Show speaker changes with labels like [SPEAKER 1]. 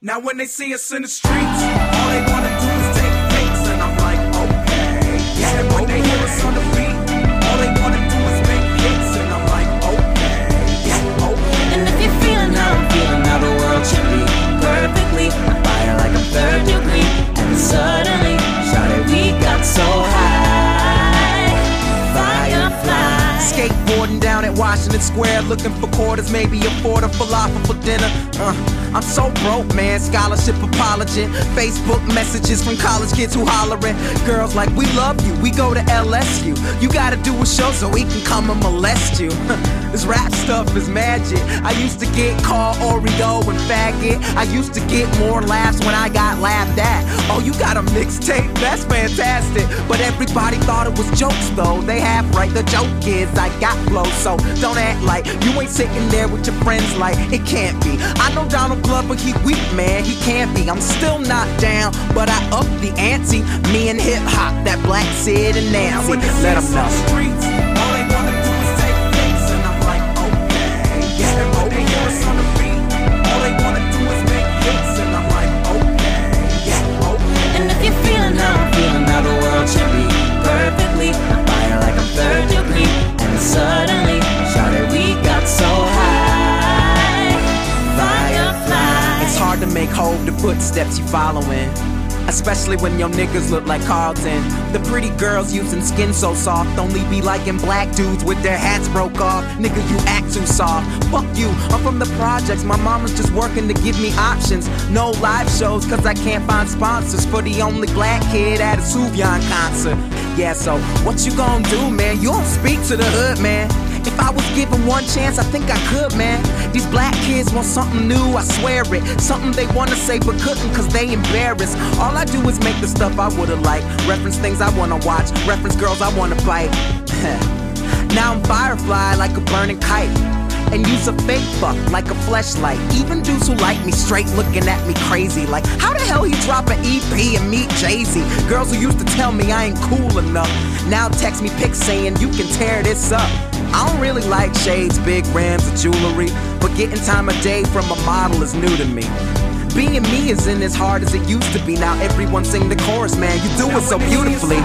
[SPEAKER 1] Now when they see us in the streets, all they wanna
[SPEAKER 2] Down at Washington Square, looking for quarters, maybe afford a falafel for dinner. Uh, I'm so broke, man. Scholarship apology, Facebook messages from college kids who hollering. Girls like, we love you, we go to LSU. You gotta do a show so we can come and molest you. this rap stuff is magic. I used to get called Oreo and faggot. I used to get more laughs when I got laughed at. Oh, you got a mixtape? That's fantastic. But everybody thought it was jokes though. They have right. The joke is I got flow, so don't act like you ain't sitting there with your friends like it can't be. I know Donald Glover, he weak man, he can't be. I'm still not down, but I up the ante. Me and hip hop, that Black Sid and
[SPEAKER 1] Now
[SPEAKER 2] Nancy.
[SPEAKER 1] when they see
[SPEAKER 2] Let them know.
[SPEAKER 1] Make
[SPEAKER 2] hold the footsteps you following. Especially when your niggas look like Carlton. The pretty girls using skin so soft only be liking black dudes with their hats broke off. Nigga, you act too soft. Fuck you, I'm from the projects. My mama's just working to give me options. No live shows, cause I can't find sponsors for the only black kid at a Sufjan concert. Yeah, so what you gonna do, man? You don't speak to the hood, man. If I was given one chance, I think I could, man. These black kids want something new, I swear it. Something they wanna say but couldn't cause they embarrassed. All I do is make the stuff I would've liked. Reference things I wanna watch, reference girls I wanna bite. now I'm firefly like a burning kite. And use a fake fuck like a fleshlight. Even dudes who like me straight looking at me crazy. Like, how the hell he drop an EP and meet Jay Z? Girls who used to tell me I ain't cool enough. Now text me pics saying you can tear this up. I don't really like shades, big rims, or jewelry. But getting time of day from a model is new to me. Being me isn't as hard as it used to be. Now everyone sing the chorus, man. You do it so beautifully.